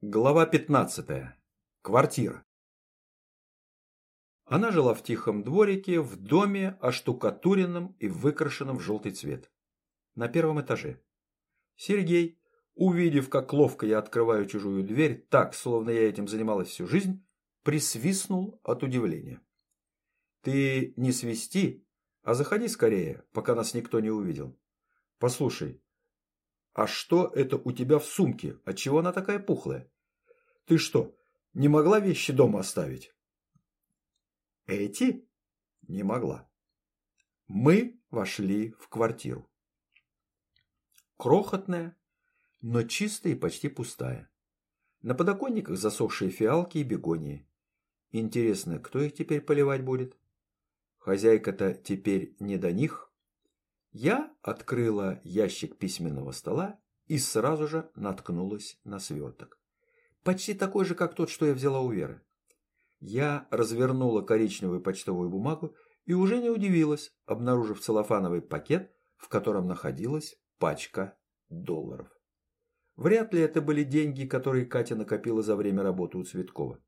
Глава 15. Квартира. Она жила в тихом дворике, в доме, оштукатуренном и выкрашенном в желтый цвет. На первом этаже. Сергей, увидев, как ловко я открываю чужую дверь, так, словно я этим занималась всю жизнь, присвистнул от удивления. «Ты не свисти, а заходи скорее, пока нас никто не увидел. Послушай, «А что это у тебя в сумке? Отчего она такая пухлая? Ты что, не могла вещи дома оставить?» «Эти?» «Не могла». Мы вошли в квартиру. Крохотная, но чистая и почти пустая. На подоконниках засохшие фиалки и бегонии. Интересно, кто их теперь поливать будет? Хозяйка-то теперь не до них. Я открыла ящик письменного стола и сразу же наткнулась на сверток. Почти такой же, как тот, что я взяла у Веры. Я развернула коричневую почтовую бумагу и уже не удивилась, обнаружив целлофановый пакет, в котором находилась пачка долларов. Вряд ли это были деньги, которые Катя накопила за время работы у Цветкова.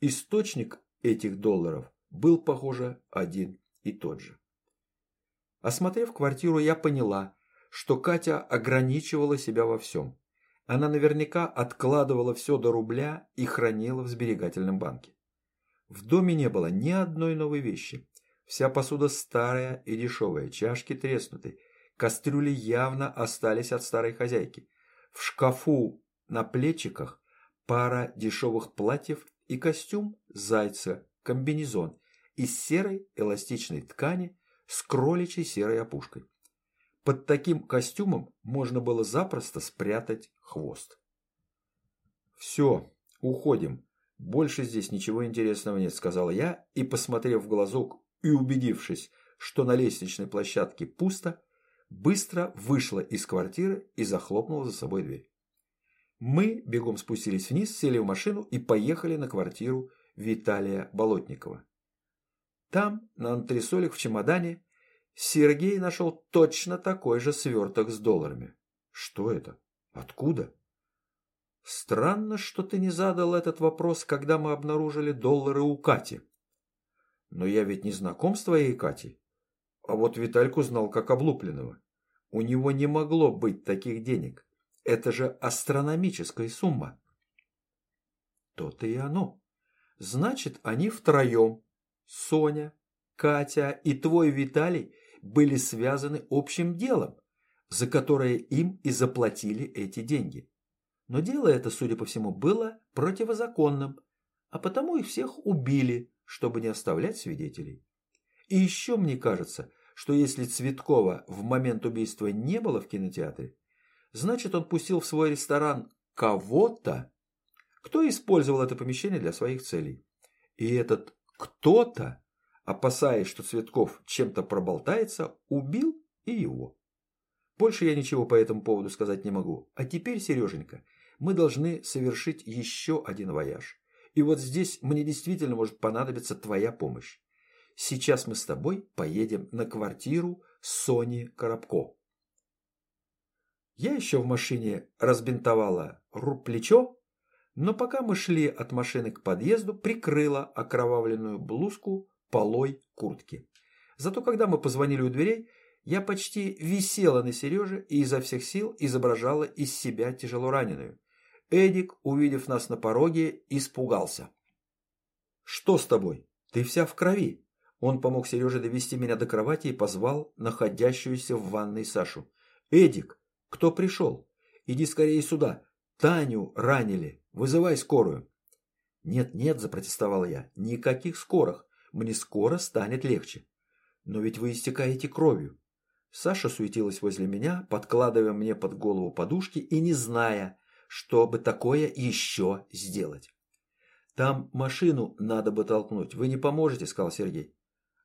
Источник этих долларов был, похоже, один и тот же. Осмотрев квартиру, я поняла, что Катя ограничивала себя во всем. Она наверняка откладывала все до рубля и хранила в сберегательном банке. В доме не было ни одной новой вещи. Вся посуда старая и дешевая, чашки треснуты, кастрюли явно остались от старой хозяйки. В шкафу на плечиках пара дешевых платьев и костюм зайца, комбинезон из серой эластичной ткани с кроличьей серой опушкой. Под таким костюмом можно было запросто спрятать хвост. «Все, уходим. Больше здесь ничего интересного нет», – сказал я, и, посмотрев в глазок и убедившись, что на лестничной площадке пусто, быстро вышла из квартиры и захлопнула за собой дверь. Мы бегом спустились вниз, сели в машину и поехали на квартиру Виталия Болотникова. Там, на антресолях в чемодане, Сергей нашел точно такой же сверток с долларами. Что это? Откуда? Странно, что ты не задал этот вопрос, когда мы обнаружили доллары у Кати. Но я ведь не знаком с твоей Катей. А вот Витальку знал как облупленного. У него не могло быть таких денег. Это же астрономическая сумма. То-то и оно. Значит, они втроем Соня, Катя и твой Виталий были связаны общим делом, за которое им и заплатили эти деньги. Но дело это, судя по всему, было противозаконным, а потому их всех убили, чтобы не оставлять свидетелей. И еще мне кажется, что если Цветкова в момент убийства не было в кинотеатре, значит он пустил в свой ресторан кого-то, кто использовал это помещение для своих целей. И этот кто-то, опасаясь, что Цветков чем-то проболтается, убил и его. Больше я ничего по этому поводу сказать не могу. А теперь, Сереженька, мы должны совершить еще один вояж. И вот здесь мне действительно может понадобиться твоя помощь. Сейчас мы с тобой поедем на квартиру Сони Коробко. Я еще в машине разбинтовала плечо, но пока мы шли от машины к подъезду, прикрыла окровавленную блузку полой куртки. Зато когда мы позвонили у дверей, я почти висела на Сереже и изо всех сил изображала из себя тяжело раненую. Эдик, увидев нас на пороге, испугался. «Что с тобой? Ты вся в крови!» Он помог Сереже довести меня до кровати и позвал находящуюся в ванной Сашу. «Эдик, кто пришел? Иди скорее сюда. Таню ранили!» Вызывай скорую. Нет-нет, запротестовала я. Никаких скорых. Мне скоро станет легче. Но ведь вы истекаете кровью. Саша суетилась возле меня, подкладывая мне под голову подушки и не зная, что бы такое еще сделать. «Там машину надо бы толкнуть. Вы не поможете», — сказал Сергей.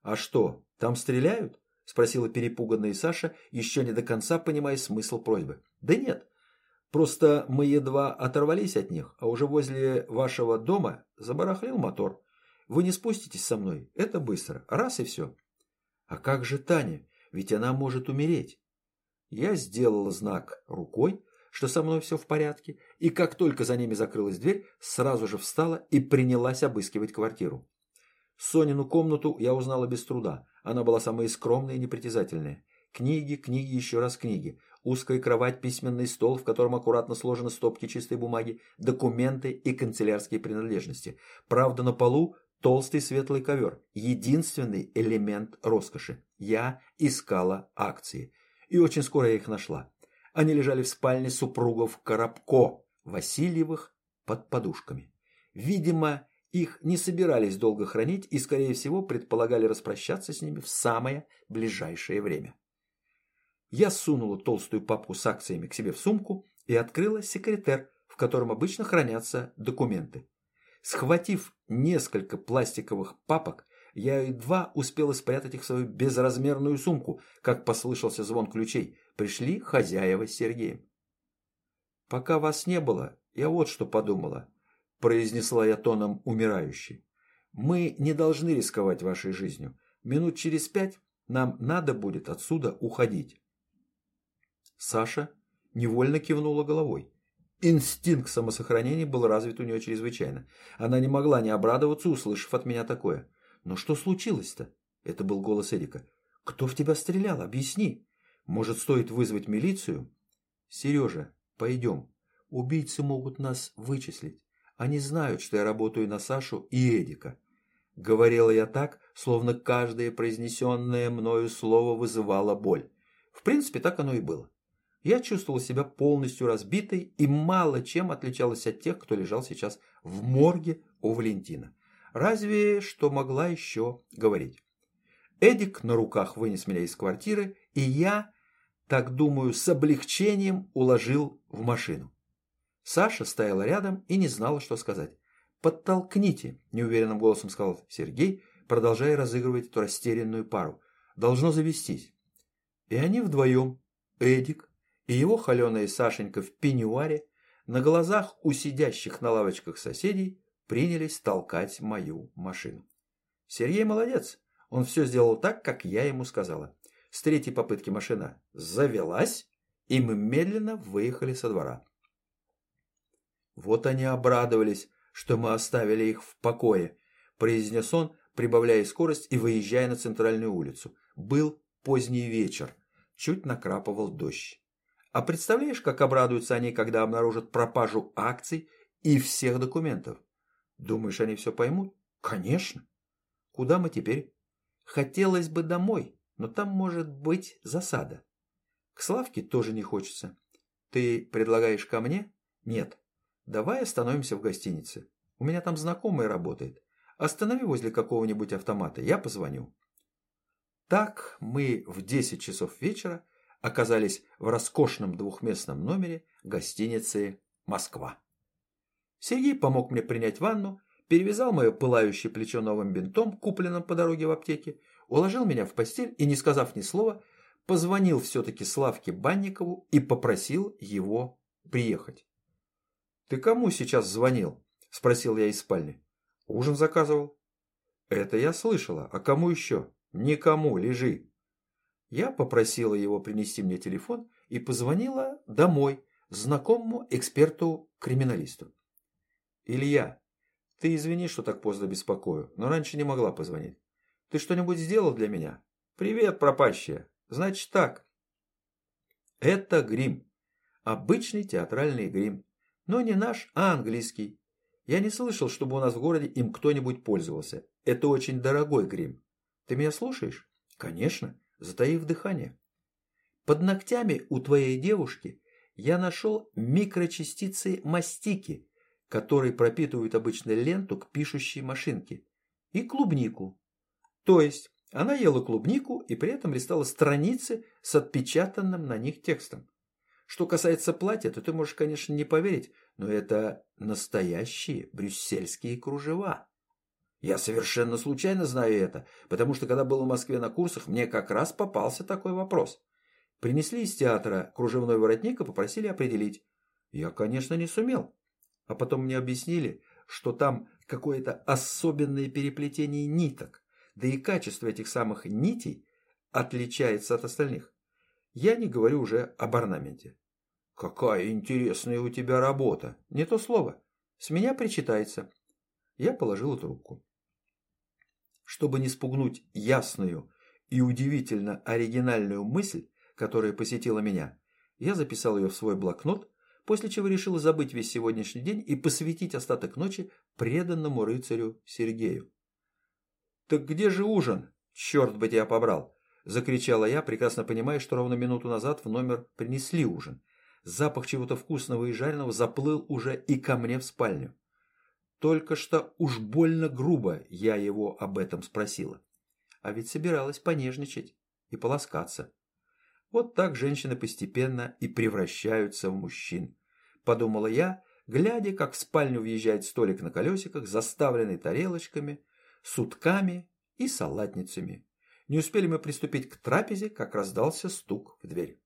«А что, там стреляют?» — спросила перепуганная Саша, еще не до конца понимая смысл просьбы. «Да нет, Просто мы едва оторвались от них, а уже возле вашего дома забарахлил мотор. Вы не спуститесь со мной, это быстро, раз и все. А как же Таня? Ведь она может умереть. Я сделал знак рукой, что со мной все в порядке, и как только за ними закрылась дверь, сразу же встала и принялась обыскивать квартиру. Сонину комнату я узнала без труда. Она была самая скромная и непритязательная. Книги, книги, еще раз книги. Узкая кровать, письменный стол, в котором аккуратно сложены стопки чистой бумаги, документы и канцелярские принадлежности. Правда, на полу толстый светлый ковер. Единственный элемент роскоши. Я искала акции. И очень скоро я их нашла. Они лежали в спальне супругов Коробко, Васильевых, под подушками. Видимо, их не собирались долго хранить и, скорее всего, предполагали распрощаться с ними в самое ближайшее время. Я сунула толстую папку с акциями к себе в сумку и открыла секретер, в котором обычно хранятся документы. Схватив несколько пластиковых папок, я едва успела спрятать их в свою безразмерную сумку, как послышался звон ключей. Пришли хозяева с Сергеем. «Пока вас не было, я вот что подумала», – произнесла я тоном умирающей. «Мы не должны рисковать вашей жизнью. Минут через пять нам надо будет отсюда уходить». Саша невольно кивнула головой. Инстинкт самосохранения был развит у нее чрезвычайно. Она не могла не обрадоваться, услышав от меня такое. «Но что случилось-то?» Это был голос Эдика. «Кто в тебя стрелял? Объясни. Может, стоит вызвать милицию?» «Сережа, пойдем. Убийцы могут нас вычислить. Они знают, что я работаю на Сашу и Эдика». Говорила я так, словно каждое произнесенное мною слово вызывало боль. В принципе, так оно и было. Я чувствовал себя полностью разбитой и мало чем отличалась от тех, кто лежал сейчас в морге у Валентина. Разве что могла еще говорить. Эдик на руках вынес меня из квартиры, и я, так думаю, с облегчением уложил в машину. Саша стояла рядом и не знала, что сказать. «Подтолкните», – неуверенным голосом сказал Сергей, продолжая разыгрывать эту растерянную пару. «Должно завестись». И они вдвоем, Эдик, и его холеная Сашенька в пеньюаре на глазах у сидящих на лавочках соседей принялись толкать мою машину. Сергей молодец, он все сделал так, как я ему сказала. С третьей попытки машина завелась, и мы медленно выехали со двора. Вот они обрадовались, что мы оставили их в покое, произнес он, прибавляя скорость и выезжая на центральную улицу. Был поздний вечер, чуть накрапывал дождь. А представляешь, как обрадуются они, когда обнаружат пропажу акций и всех документов? Думаешь, они все поймут? Конечно. Куда мы теперь? Хотелось бы домой, но там может быть засада. К Славке тоже не хочется. Ты предлагаешь ко мне? Нет. Давай остановимся в гостинице. У меня там знакомый работает. Останови возле какого-нибудь автомата, я позвоню. Так мы в 10 часов вечера оказались в роскошном двухместном номере гостиницы «Москва». Сергей помог мне принять ванну, перевязал мое пылающее плечо новым бинтом, купленным по дороге в аптеке, уложил меня в постель и, не сказав ни слова, позвонил все-таки Славке Банникову и попросил его приехать. «Ты кому сейчас звонил?» – спросил я из спальни. «Ужин заказывал». «Это я слышала. А кому еще?» «Никому. Лежи». Я попросила его принести мне телефон и позвонила домой знакомому эксперту-криминалисту. «Илья, ты извини, что так поздно беспокою, но раньше не могла позвонить. Ты что-нибудь сделал для меня? Привет, пропащая. Значит так. Это грим. Обычный театральный грим. Но не наш, а английский. Я не слышал, чтобы у нас в городе им кто-нибудь пользовался. Это очень дорогой грим. Ты меня слушаешь? Конечно затаив дыхание. Под ногтями у твоей девушки я нашел микрочастицы мастики, которые пропитывают обычно ленту к пишущей машинке, и клубнику. То есть она ела клубнику и при этом листала страницы с отпечатанным на них текстом. Что касается платья, то ты можешь, конечно, не поверить, но это настоящие брюссельские кружева. Я совершенно случайно знаю это, потому что когда был в Москве на курсах, мне как раз попался такой вопрос. Принесли из театра кружевной воротник и попросили определить. Я, конечно, не сумел. А потом мне объяснили, что там какое-то особенное переплетение ниток, да и качество этих самых нитей отличается от остальных. Я не говорю уже об орнаменте. Какая интересная у тебя работа. Не то слово. С меня причитается. Я положила трубку. Чтобы не спугнуть ясную и удивительно оригинальную мысль, которая посетила меня, я записал ее в свой блокнот, после чего решил забыть весь сегодняшний день и посвятить остаток ночи преданному рыцарю Сергею. «Так где же ужин? Черт бы тебя побрал!» – закричала я, прекрасно понимая, что ровно минуту назад в номер принесли ужин. Запах чего-то вкусного и жареного заплыл уже и ко мне в спальню. Только что уж больно грубо я его об этом спросила. А ведь собиралась понежничать и полоскаться. Вот так женщины постепенно и превращаются в мужчин. Подумала я, глядя, как в спальню въезжает столик на колесиках, заставленный тарелочками, сутками и салатницами. Не успели мы приступить к трапезе, как раздался стук в дверь.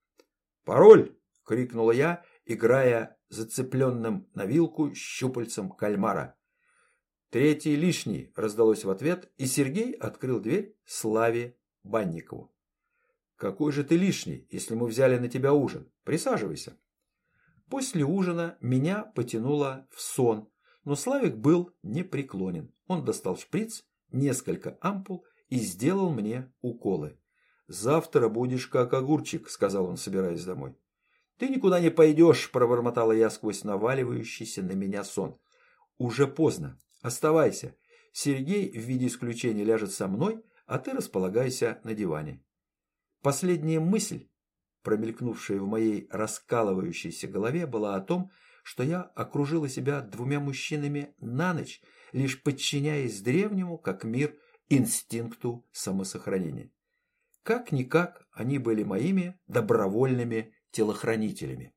«Пароль!» — крикнула я, играя зацепленным на вилку щупальцем кальмара. «Третий лишний!» — раздалось в ответ, и Сергей открыл дверь Славе Банникову. «Какой же ты лишний, если мы взяли на тебя ужин? Присаживайся». После ужина меня потянуло в сон, но Славик был непреклонен. Он достал шприц, несколько ампул и сделал мне уколы. «Завтра будешь как огурчик», — сказал он, собираясь домой. «Ты никуда не пойдешь», — пробормотала я сквозь наваливающийся на меня сон. «Уже поздно. Оставайся. Сергей в виде исключения ляжет со мной, а ты располагайся на диване». Последняя мысль, промелькнувшая в моей раскалывающейся голове, была о том, что я окружила себя двумя мужчинами на ночь, лишь подчиняясь древнему, как мир, инстинкту самосохранения. Как-никак они были моими добровольными телохранителями.